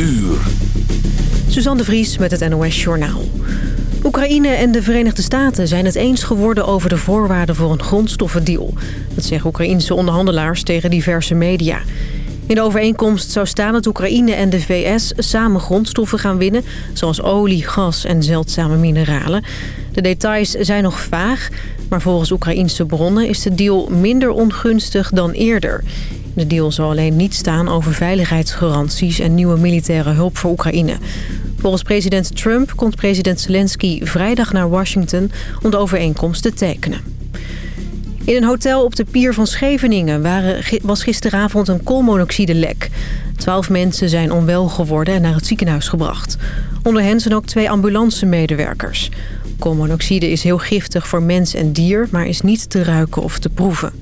uur. Suzanne de Vries met het NOS Journaal. Oekraïne en de Verenigde Staten zijn het eens geworden over de voorwaarden voor een grondstoffendeal. Dat zeggen Oekraïense onderhandelaars tegen diverse media. In de overeenkomst zou staan dat Oekraïne en de VS samen grondstoffen gaan winnen... zoals olie, gas en zeldzame mineralen. De details zijn nog vaag, maar volgens Oekraïense bronnen... is de deal minder ongunstig dan eerder. De deal zal alleen niet staan over veiligheidsgaranties... en nieuwe militaire hulp voor Oekraïne. Volgens president Trump komt president Zelensky vrijdag naar Washington... om de overeenkomst te tekenen. In een hotel op de pier van Scheveningen waren, was gisteravond een koolmonoxidelek. Twaalf mensen zijn onwel geworden en naar het ziekenhuis gebracht. Onder hen zijn ook twee ambulancemedewerkers. Koolmonoxide is heel giftig voor mens en dier, maar is niet te ruiken of te proeven.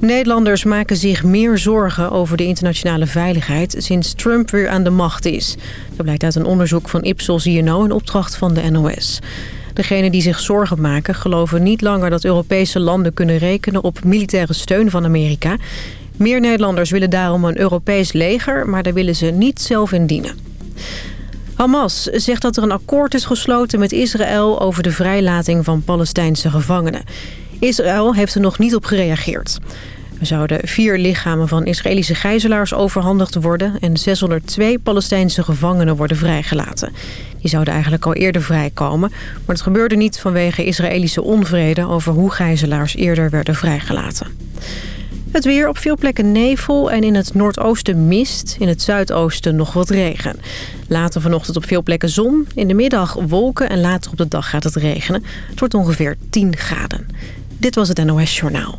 Nederlanders maken zich meer zorgen over de internationale veiligheid... sinds Trump weer aan de macht is. Dat blijkt uit een onderzoek van Ipsos INO in opdracht van de NOS. Degenen die zich zorgen maken geloven niet langer dat Europese landen kunnen rekenen op militaire steun van Amerika. Meer Nederlanders willen daarom een Europees leger, maar daar willen ze niet zelf in dienen. Hamas zegt dat er een akkoord is gesloten met Israël over de vrijlating van Palestijnse gevangenen. Israël heeft er nog niet op gereageerd. Er zouden vier lichamen van Israëlische gijzelaars overhandigd worden... en 602 Palestijnse gevangenen worden vrijgelaten. Die zouden eigenlijk al eerder vrijkomen. Maar het gebeurde niet vanwege Israëlische onvrede... over hoe gijzelaars eerder werden vrijgelaten. Het weer op veel plekken nevel en in het noordoosten mist. In het zuidoosten nog wat regen. Later vanochtend op veel plekken zon. In de middag wolken en later op de dag gaat het regenen. Het wordt ongeveer 10 graden. Dit was het NOS Journaal.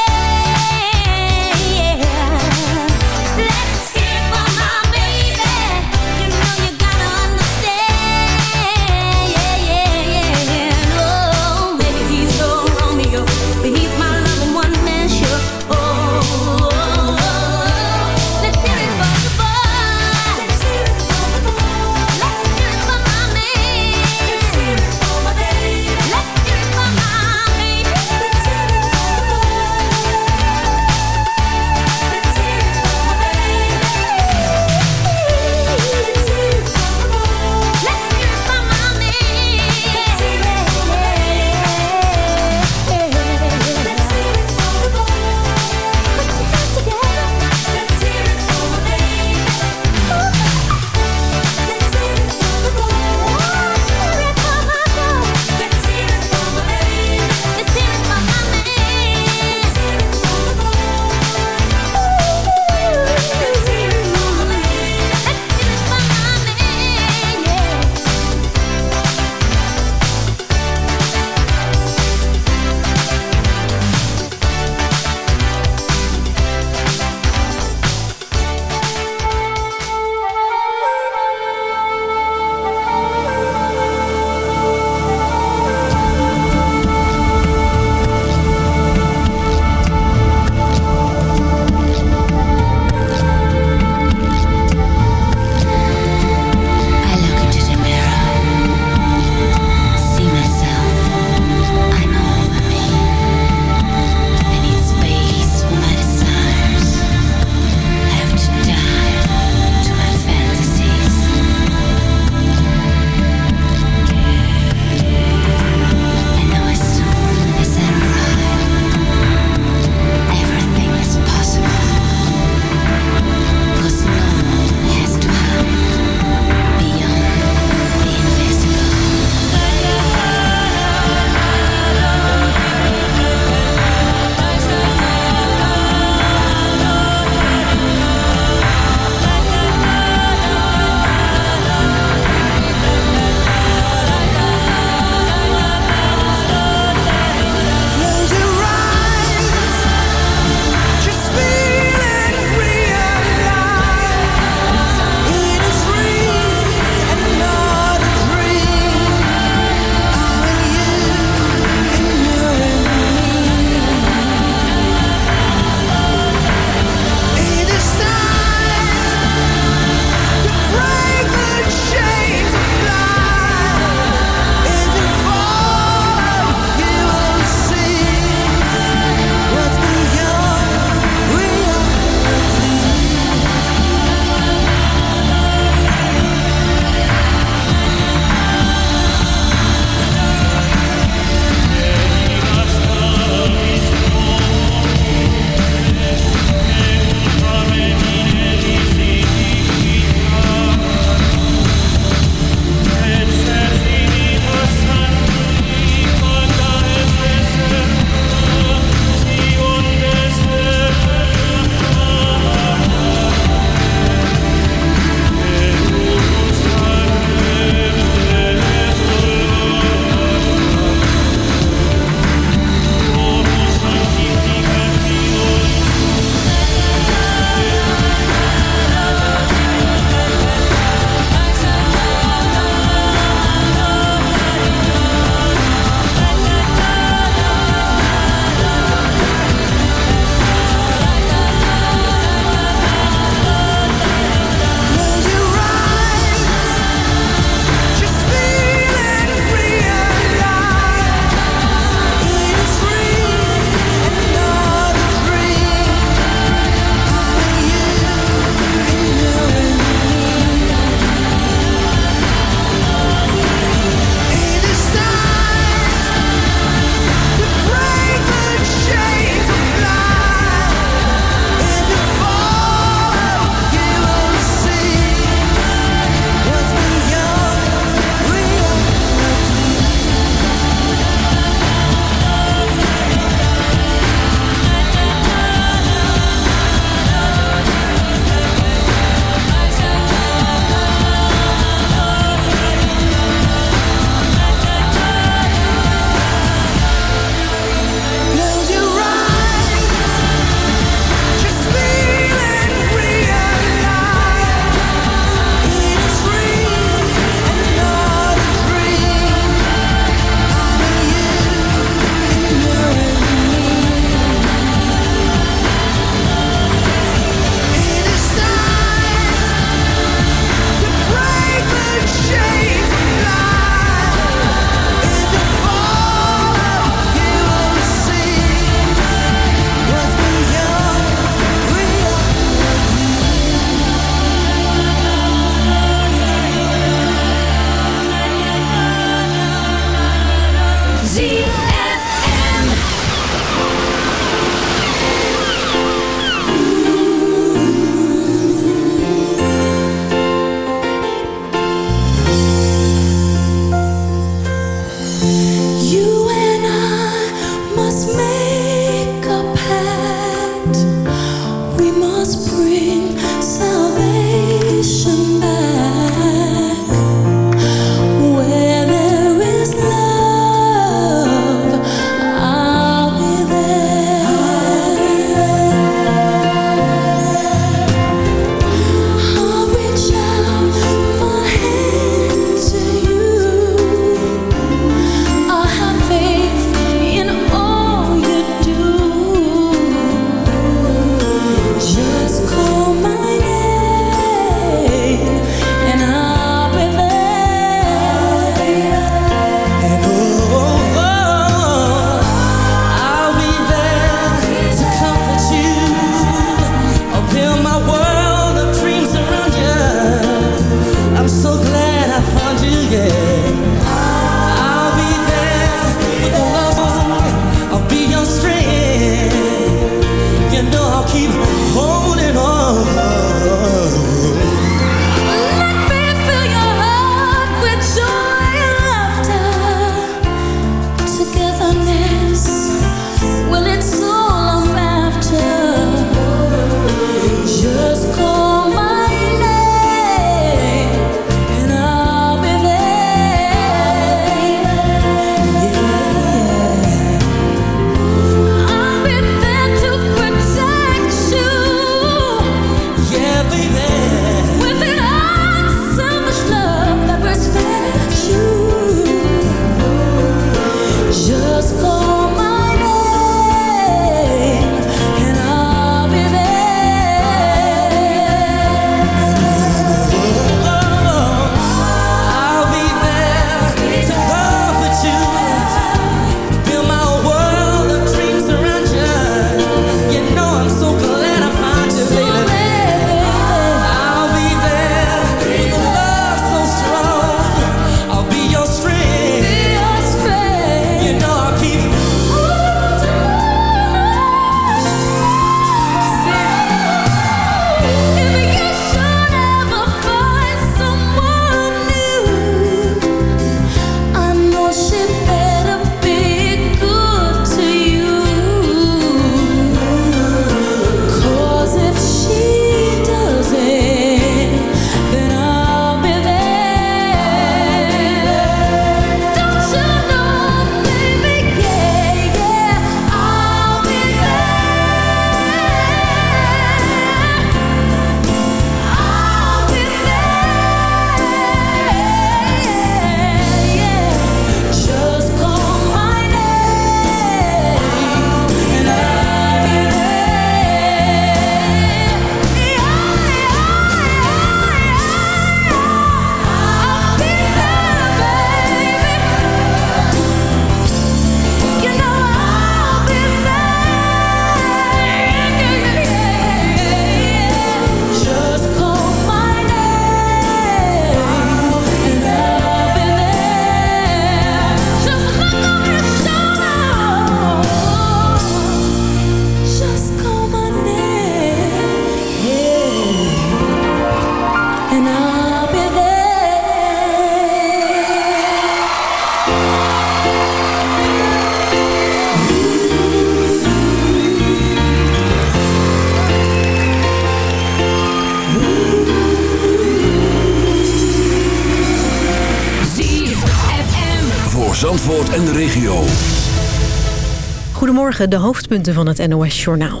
De hoofdpunten van het NOS-journaal.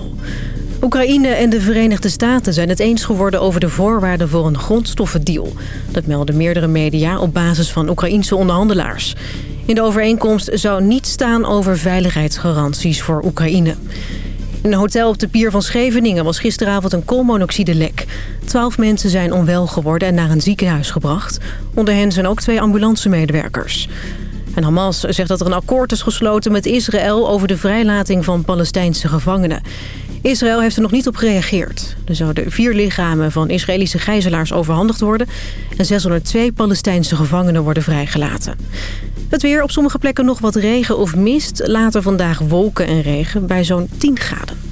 Oekraïne en de Verenigde Staten zijn het eens geworden over de voorwaarden voor een grondstoffendeal. Dat melden meerdere media op basis van Oekraïense onderhandelaars. In de overeenkomst zou niet staan over veiligheidsgaranties voor Oekraïne. In een hotel op de pier van Scheveningen was gisteravond een koolmonoxidelek. Twaalf mensen zijn onwel geworden en naar een ziekenhuis gebracht. Onder hen zijn ook twee ambulancemedewerkers. En Hamas zegt dat er een akkoord is gesloten met Israël... over de vrijlating van Palestijnse gevangenen. Israël heeft er nog niet op gereageerd. Er zouden vier lichamen van Israëlische gijzelaars overhandigd worden... en 602 Palestijnse gevangenen worden vrijgelaten. Het weer op sommige plekken nog wat regen of mist. Later vandaag wolken en regen bij zo'n 10 graden.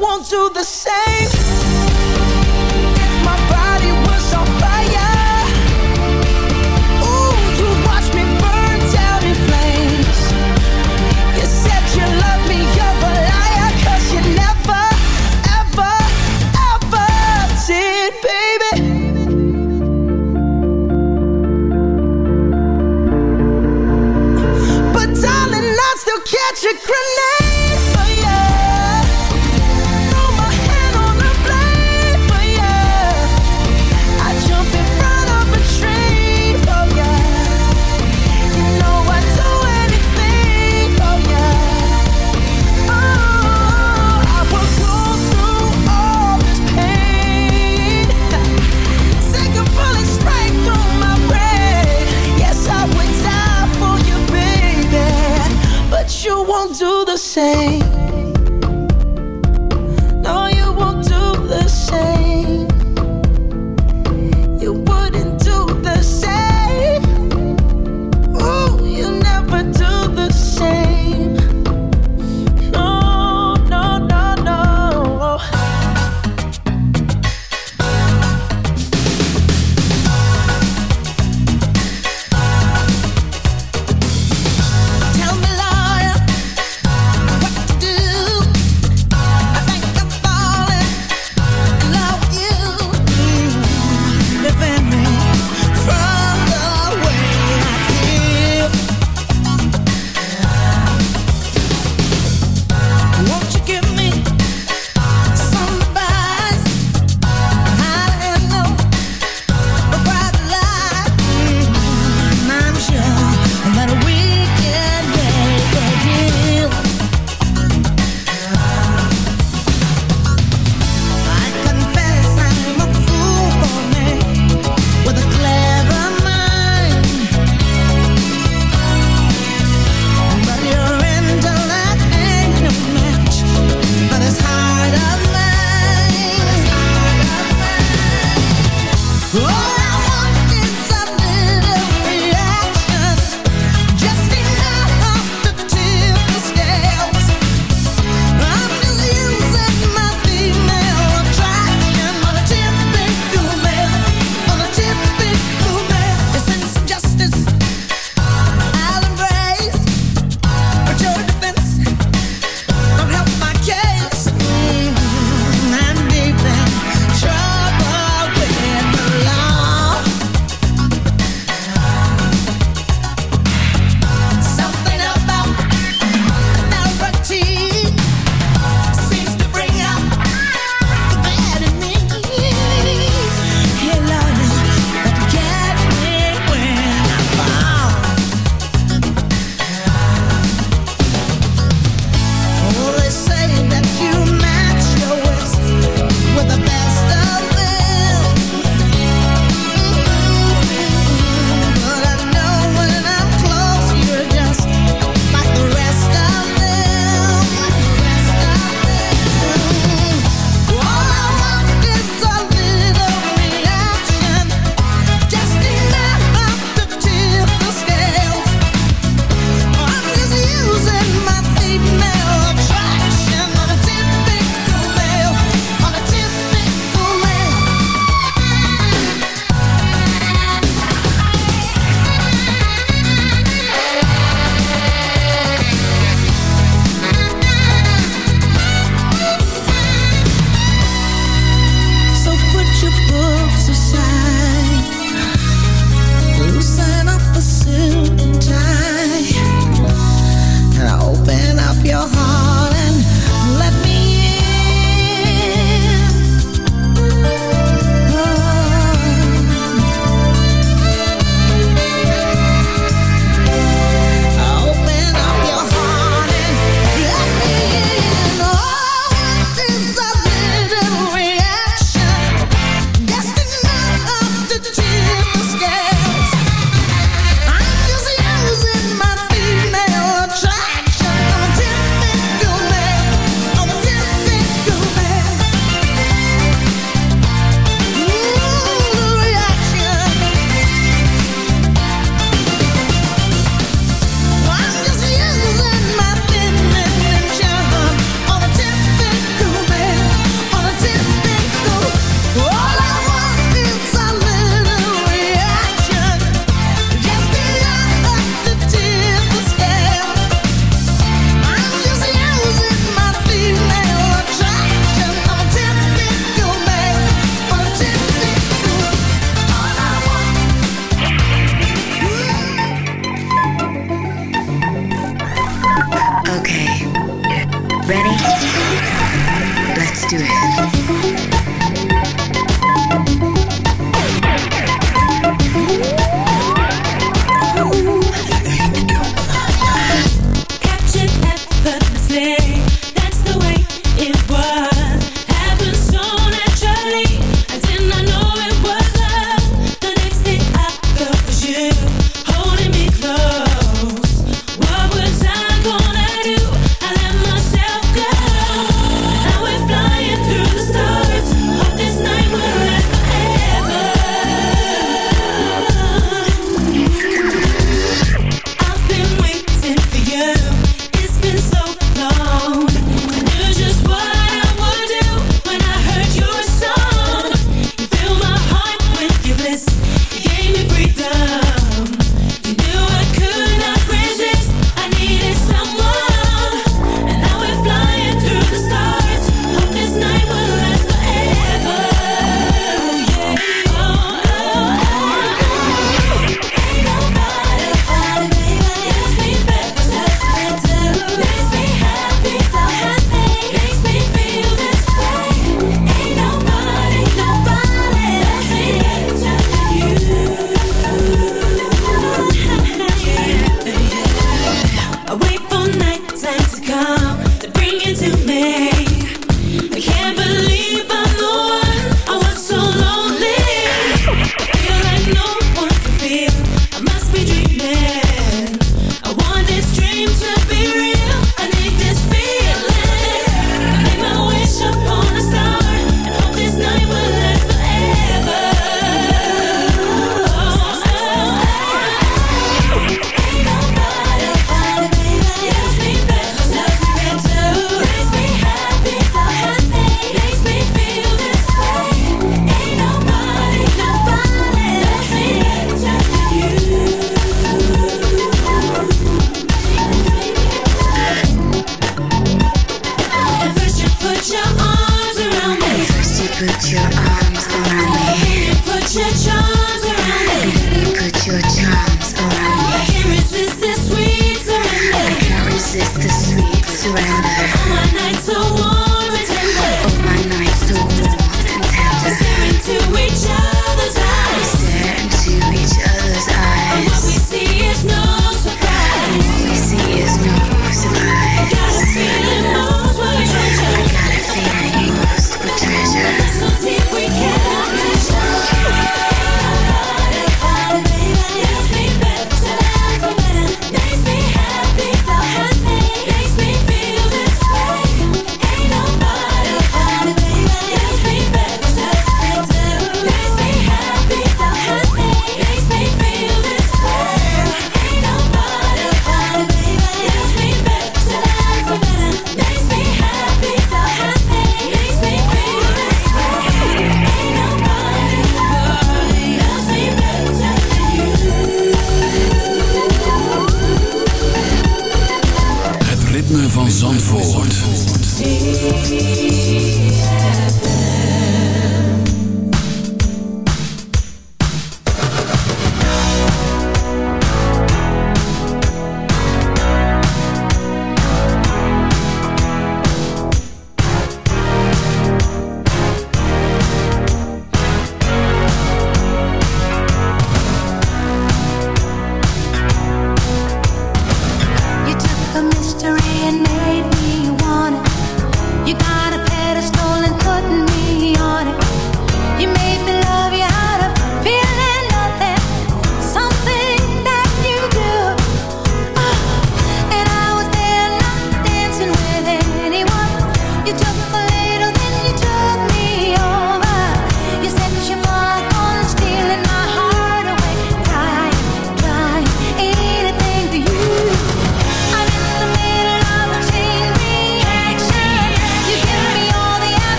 won't do the same.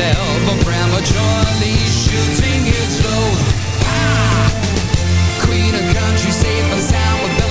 never prematurely shooting his load. Ah! Queen of country, safe and sound, with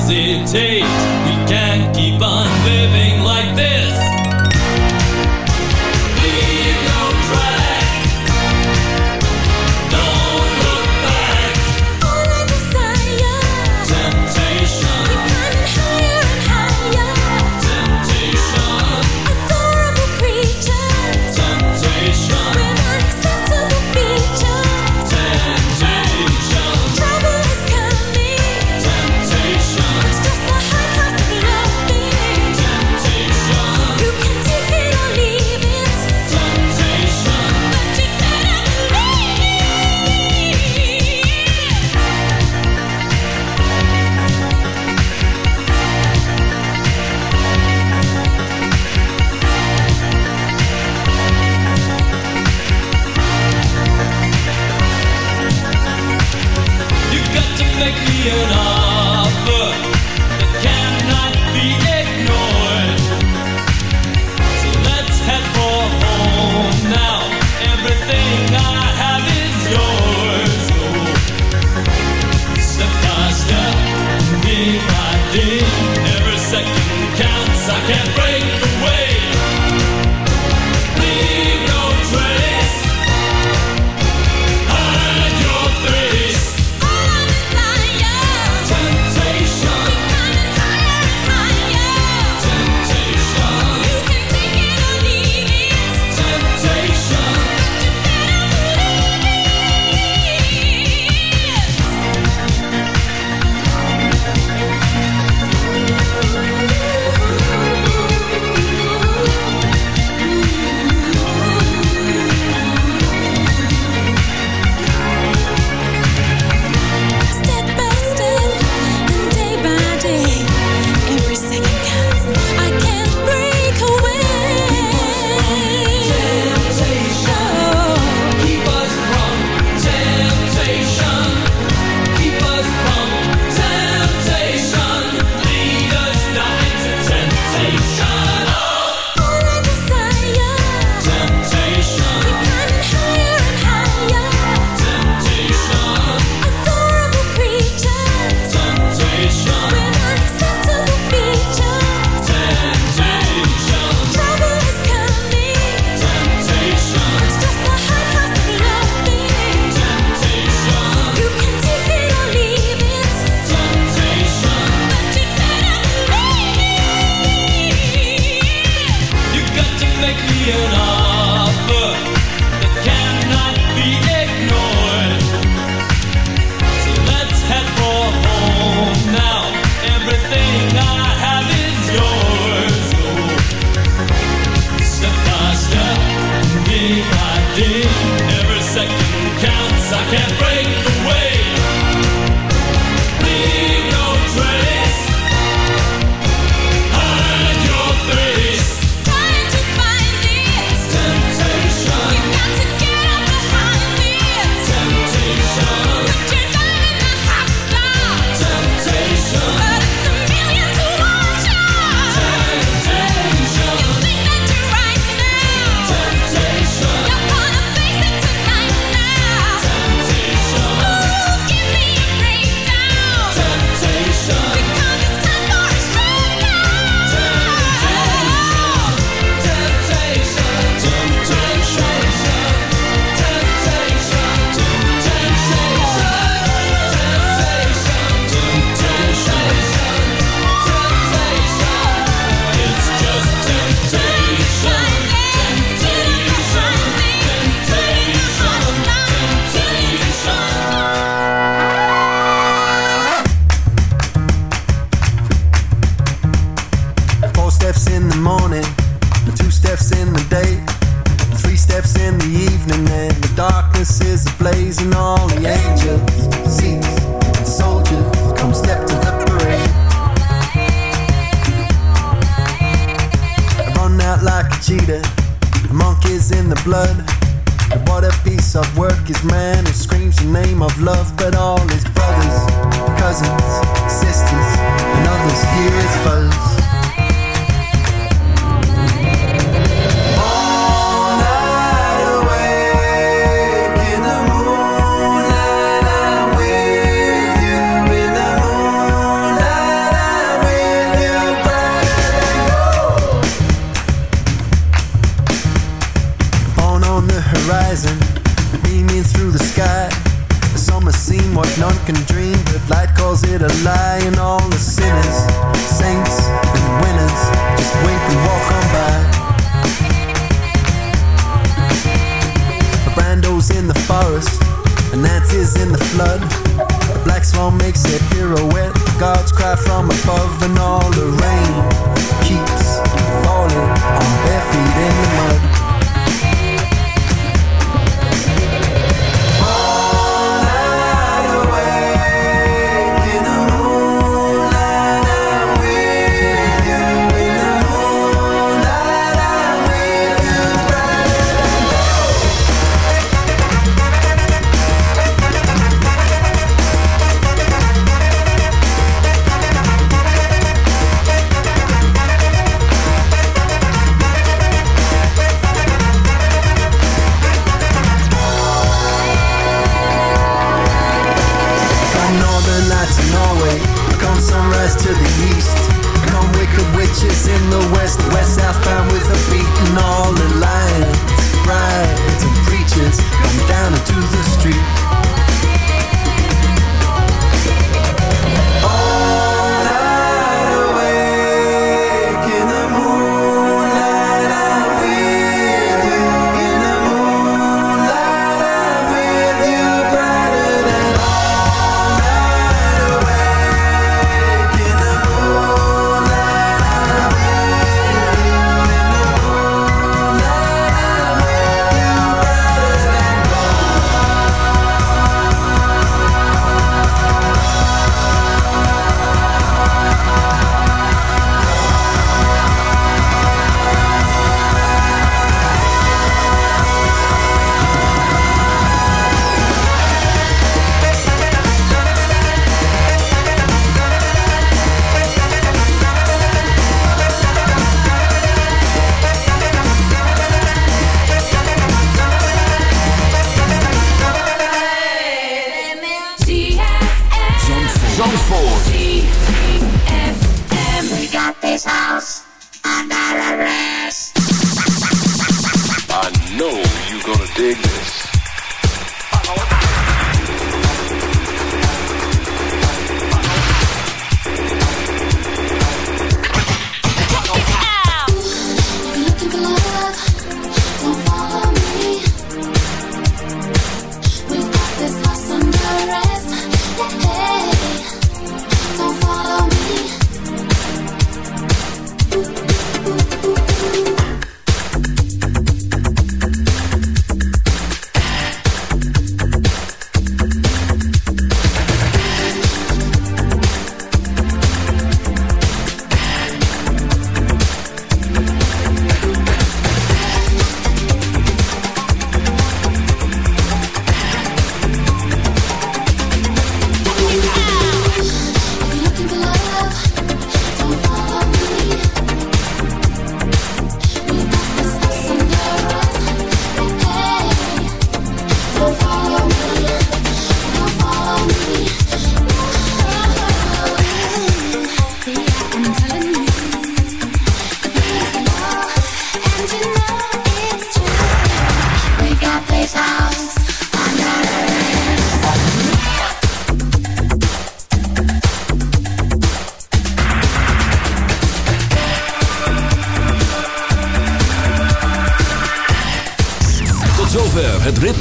hesitate. We can't keep on living like this.